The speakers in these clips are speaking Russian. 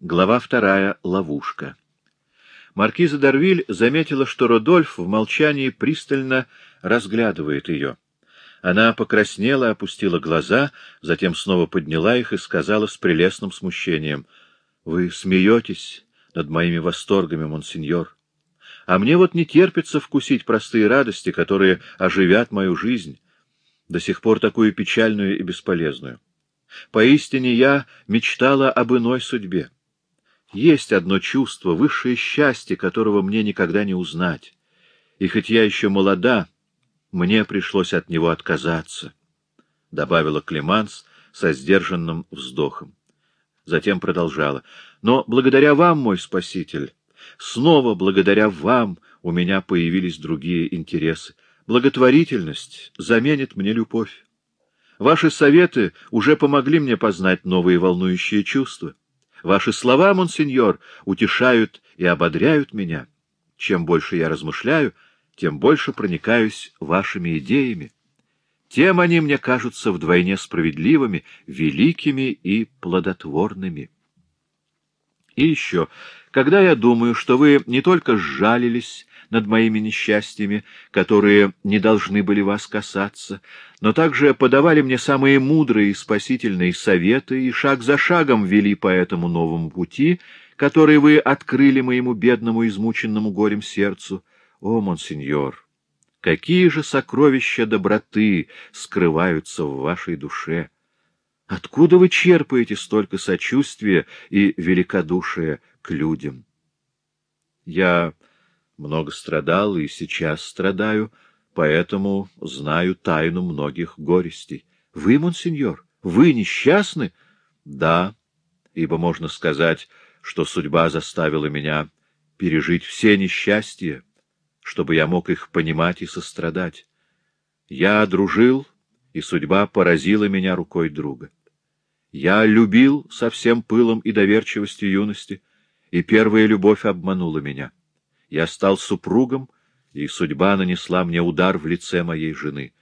Глава вторая. Ловушка. Маркиза Дарвиль заметила, что Родольф в молчании пристально разглядывает ее. Она покраснела, опустила глаза, затем снова подняла их и сказала с прелестным смущением. — Вы смеетесь над моими восторгами, монсеньор. А мне вот не терпится вкусить простые радости, которые оживят мою жизнь, до сих пор такую печальную и бесполезную. Поистине я мечтала об иной судьбе. Есть одно чувство, высшее счастье, которого мне никогда не узнать. И хоть я еще молода, мне пришлось от него отказаться, — добавила Клеманс со сдержанным вздохом. Затем продолжала. Но благодаря вам, мой спаситель, снова благодаря вам у меня появились другие интересы. Благотворительность заменит мне любовь. Ваши советы уже помогли мне познать новые волнующие чувства. Ваши слова, монсеньор, утешают и ободряют меня. Чем больше я размышляю, тем больше проникаюсь вашими идеями. Тем они мне кажутся вдвойне справедливыми, великими и плодотворными. И еще, когда я думаю, что вы не только сжалились над моими несчастьями, которые не должны были вас касаться, но также подавали мне самые мудрые и спасительные советы и шаг за шагом вели по этому новому пути, который вы открыли моему бедному, измученному горем сердцу. О, монсеньор! Какие же сокровища доброты скрываются в вашей душе! Откуда вы черпаете столько сочувствия и великодушия к людям? Я много страдал и сейчас страдаю, поэтому знаю тайну многих горестей. Вы, монсеньор, вы несчастны? Да, ибо можно сказать, что судьба заставила меня пережить все несчастья, чтобы я мог их понимать и сострадать. Я дружил, и судьба поразила меня рукой друга. Я любил со всем пылом и доверчивостью юности, и первая любовь обманула меня. Я стал супругом, и судьба нанесла мне удар в лице моей жены.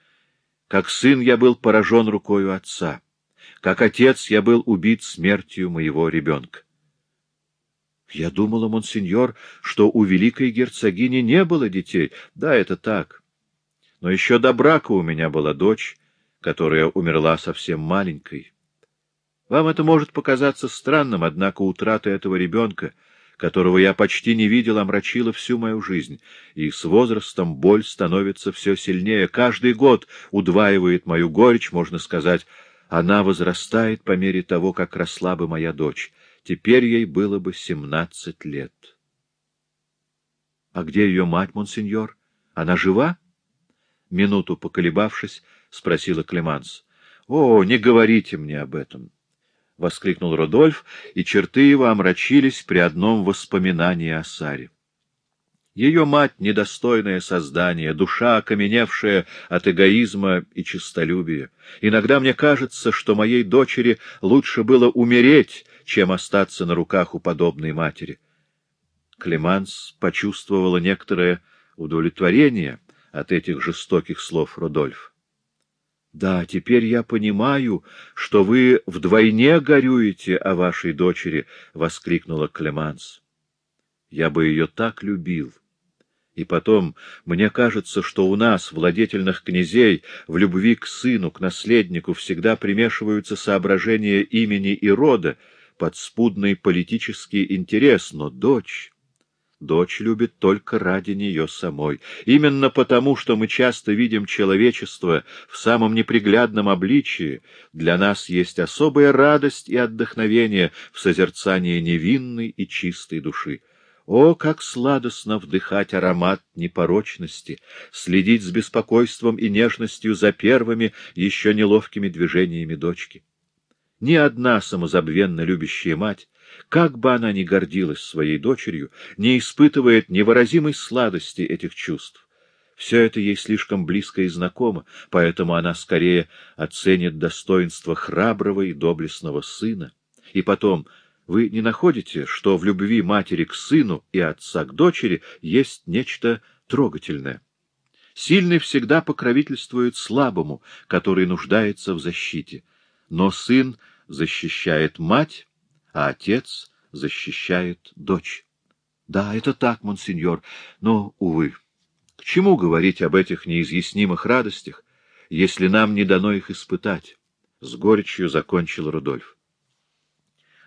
Как сын я был поражен рукою отца. Как отец я был убит смертью моего ребенка. Я думала, монсеньор, что у великой герцогини не было детей. Да, это так. Но еще до брака у меня была дочь, которая умерла совсем маленькой. Вам это может показаться странным, однако утрата этого ребенка — которого я почти не видел, омрачила всю мою жизнь, и с возрастом боль становится все сильнее. Каждый год удваивает мою горечь, можно сказать, она возрастает по мере того, как росла бы моя дочь. Теперь ей было бы семнадцать лет. — А где ее мать, монсеньор? Она жива? Минуту поколебавшись, спросила Клеманс. — О, не говорите мне об этом. —— воскликнул Родольф, и черты его омрачились при одном воспоминании о Саре. Ее мать — недостойное создание, душа, окаменевшая от эгоизма и честолюбия. Иногда мне кажется, что моей дочери лучше было умереть, чем остаться на руках у подобной матери. Клеманс почувствовала некоторое удовлетворение от этих жестоких слов Родольфа. Да, теперь я понимаю, что вы вдвойне горюете о вашей дочери, — воскликнула Клеманс. Я бы ее так любил. И потом, мне кажется, что у нас, владетельных князей, в любви к сыну, к наследнику, всегда примешиваются соображения имени и рода, подспудный политический интерес, но дочь... Дочь любит только ради нее самой. Именно потому, что мы часто видим человечество в самом неприглядном обличии, для нас есть особая радость и отдохновение в созерцании невинной и чистой души. О, как сладостно вдыхать аромат непорочности, следить с беспокойством и нежностью за первыми, еще неловкими движениями дочки! Ни одна самозабвенно любящая мать как бы она ни гордилась своей дочерью, не испытывает невыразимой сладости этих чувств. Все это ей слишком близко и знакомо, поэтому она скорее оценит достоинство храброго и доблестного сына. И потом, вы не находите, что в любви матери к сыну и отца к дочери есть нечто трогательное? Сильный всегда покровительствует слабому, который нуждается в защите. Но сын защищает мать, а отец защищает дочь. Да, это так, монсеньор, но, увы, к чему говорить об этих неизъяснимых радостях, если нам не дано их испытать? С горечью закончил Рудольф.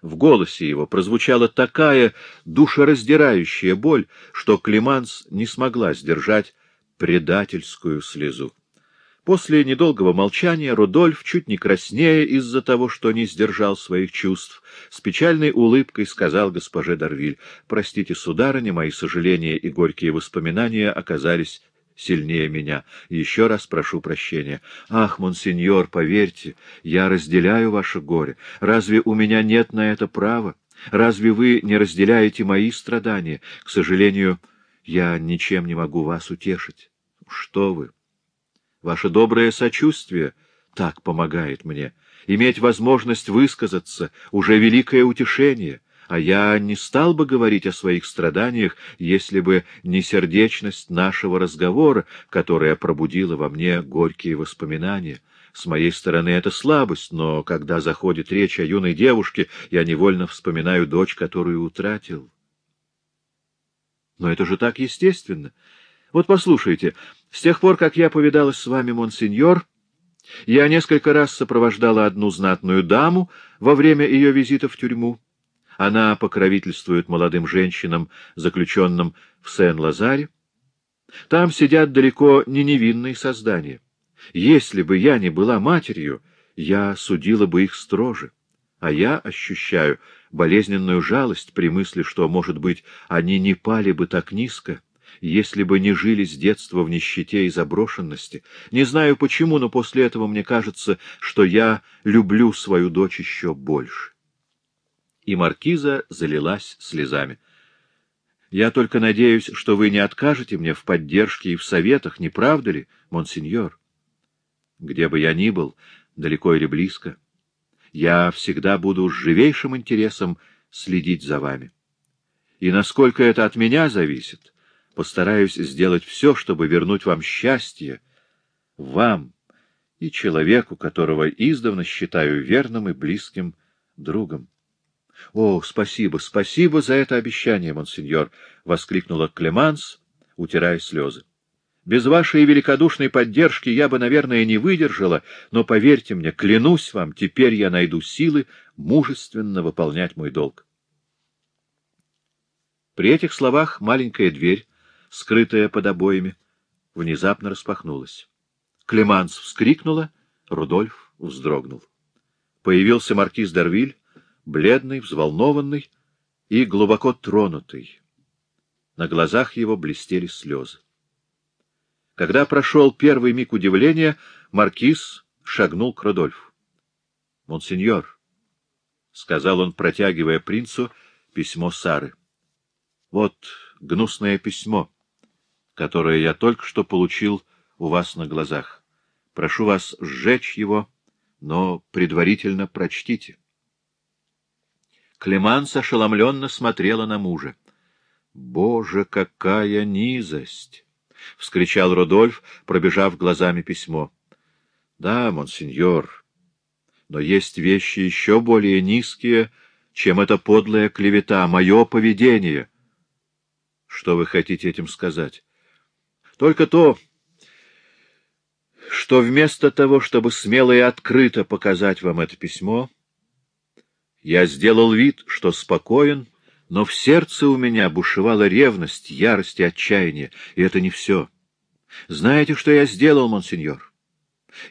В голосе его прозвучала такая душераздирающая боль, что Климанс не смогла сдержать предательскую слезу. После недолгого молчания Рудольф, чуть не краснея из-за того, что не сдержал своих чувств, с печальной улыбкой сказал госпоже Дарвиль, «Простите, сударыня, мои сожаления и горькие воспоминания оказались сильнее меня. Еще раз прошу прощения. Ах, монсеньор, поверьте, я разделяю ваше горе. Разве у меня нет на это права? Разве вы не разделяете мои страдания? К сожалению, я ничем не могу вас утешить. Что вы? Ваше доброе сочувствие так помогает мне. Иметь возможность высказаться — уже великое утешение, а я не стал бы говорить о своих страданиях, если бы не сердечность нашего разговора, которая пробудила во мне горькие воспоминания. С моей стороны это слабость, но когда заходит речь о юной девушке, я невольно вспоминаю дочь, которую утратил. Но это же так естественно. Вот послушайте, с тех пор, как я повидалась с вами, монсеньор, я несколько раз сопровождала одну знатную даму во время ее визита в тюрьму. Она покровительствует молодым женщинам, заключенным в Сен-Лазаре. Там сидят далеко не невинные создания. Если бы я не была матерью, я судила бы их строже. А я ощущаю болезненную жалость при мысли, что, может быть, они не пали бы так низко, если бы не жили с детства в нищете и заброшенности. Не знаю почему, но после этого мне кажется, что я люблю свою дочь еще больше. И маркиза залилась слезами. Я только надеюсь, что вы не откажете мне в поддержке и в советах, не правда ли, монсеньор? Где бы я ни был, далеко или близко, я всегда буду с живейшим интересом следить за вами. И насколько это от меня зависит, постараюсь сделать все, чтобы вернуть вам счастье, вам и человеку, которого издавна считаю верным и близким другом. — О, спасибо, спасибо за это обещание, монсеньор! — воскликнула Клеманс, утирая слезы. — Без вашей великодушной поддержки я бы, наверное, не выдержала, но, поверьте мне, клянусь вам, теперь я найду силы мужественно выполнять мой долг. При этих словах маленькая дверь скрытая под обоями, внезапно распахнулась. Клеманс вскрикнула, Рудольф вздрогнул. Появился маркиз Дарвиль, бледный, взволнованный и глубоко тронутый. На глазах его блестели слезы. Когда прошел первый миг удивления, маркиз шагнул к Рудольфу. — Монсеньор, — сказал он, протягивая принцу письмо Сары, — вот гнусное письмо которое я только что получил у вас на глазах. Прошу вас сжечь его, но предварительно прочтите. Клеманс ошеломленно смотрела на мужа. — Боже, какая низость! — вскричал Рудольф, пробежав глазами письмо. — Да, монсеньор, но есть вещи еще более низкие, чем эта подлая клевета, мое поведение. — Что вы хотите этим сказать? Только то, что вместо того, чтобы смело и открыто показать вам это письмо, я сделал вид, что спокоен, но в сердце у меня бушевала ревность, ярость и отчаяние, и это не все. Знаете, что я сделал, монсеньор?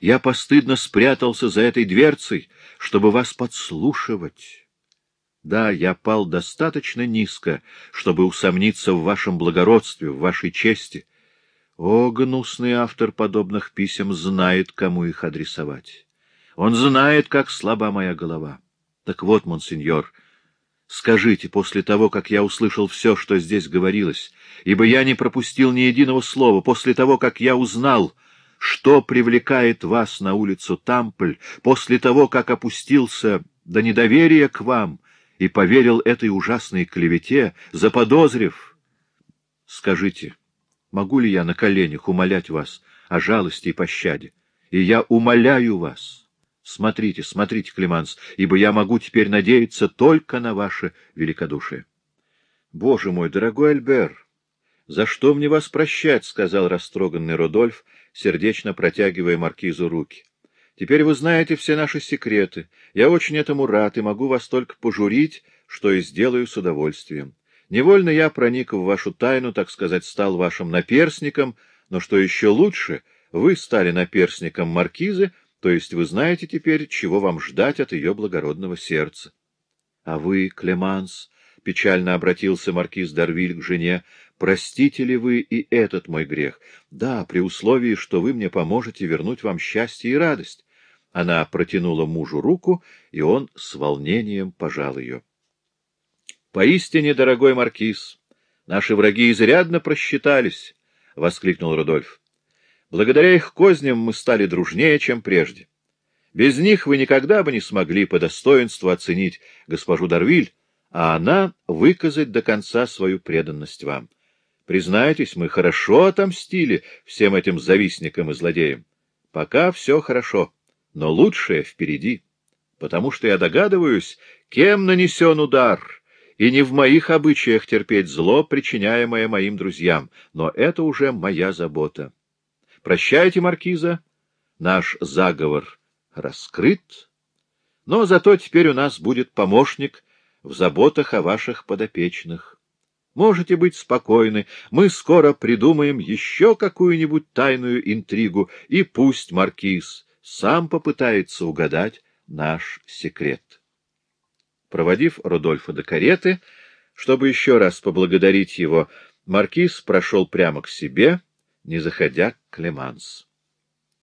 Я постыдно спрятался за этой дверцей, чтобы вас подслушивать. Да, я пал достаточно низко, чтобы усомниться в вашем благородстве, в вашей чести, о, гнусный автор подобных писем знает, кому их адресовать. Он знает, как слаба моя голова. Так вот, монсеньор, скажите, после того, как я услышал все, что здесь говорилось, ибо я не пропустил ни единого слова, после того, как я узнал, что привлекает вас на улицу Тампль, после того, как опустился до недоверия к вам и поверил этой ужасной клевете, заподозрив, скажите, — Могу ли я на коленях умолять вас о жалости и пощаде? И я умоляю вас, Смотрите, смотрите, Климанс, ибо я могу теперь надеяться только на ваше великодушие. — Боже мой, дорогой Альбер, за что мне вас прощать? — сказал растроганный Родольф, сердечно протягивая маркизу руки. — Теперь вы знаете все наши секреты. Я очень этому рад и могу вас только пожурить, что и сделаю с удовольствием. Невольно я проник в вашу тайну, так сказать, стал вашим наперсником, но что еще лучше, вы стали наперсником маркизы, то есть вы знаете теперь, чего вам ждать от ее благородного сердца. — А вы, Клеманс, — печально обратился маркиз Дарвиль к жене, — простите ли вы и этот мой грех? Да, при условии, что вы мне поможете вернуть вам счастье и радость. Она протянула мужу руку, и он с волнением пожал ее. — Поистине, дорогой маркиз, наши враги изрядно просчитались, — воскликнул Рудольф. Благодаря их козням мы стали дружнее, чем прежде. Без них вы никогда бы не смогли по достоинству оценить госпожу Дарвиль, а она выказать до конца свою преданность вам. Признайтесь, мы хорошо отомстили всем этим завистникам и злодеям. Пока все хорошо, но лучшее впереди, потому что я догадываюсь, кем нанесен удар, и не в моих обычаях терпеть зло, причиняемое моим друзьям, но это уже моя забота. Прощайте, маркиза, наш заговор раскрыт, но зато теперь у нас будет помощник в заботах о ваших подопечных. Можете быть спокойны, мы скоро придумаем еще какую-нибудь тайную интригу, и пусть маркиз сам попытается угадать наш секрет. Проводив Рудольфа до кареты, чтобы еще раз поблагодарить его, маркиз прошел прямо к себе — не заходя к Клеманс.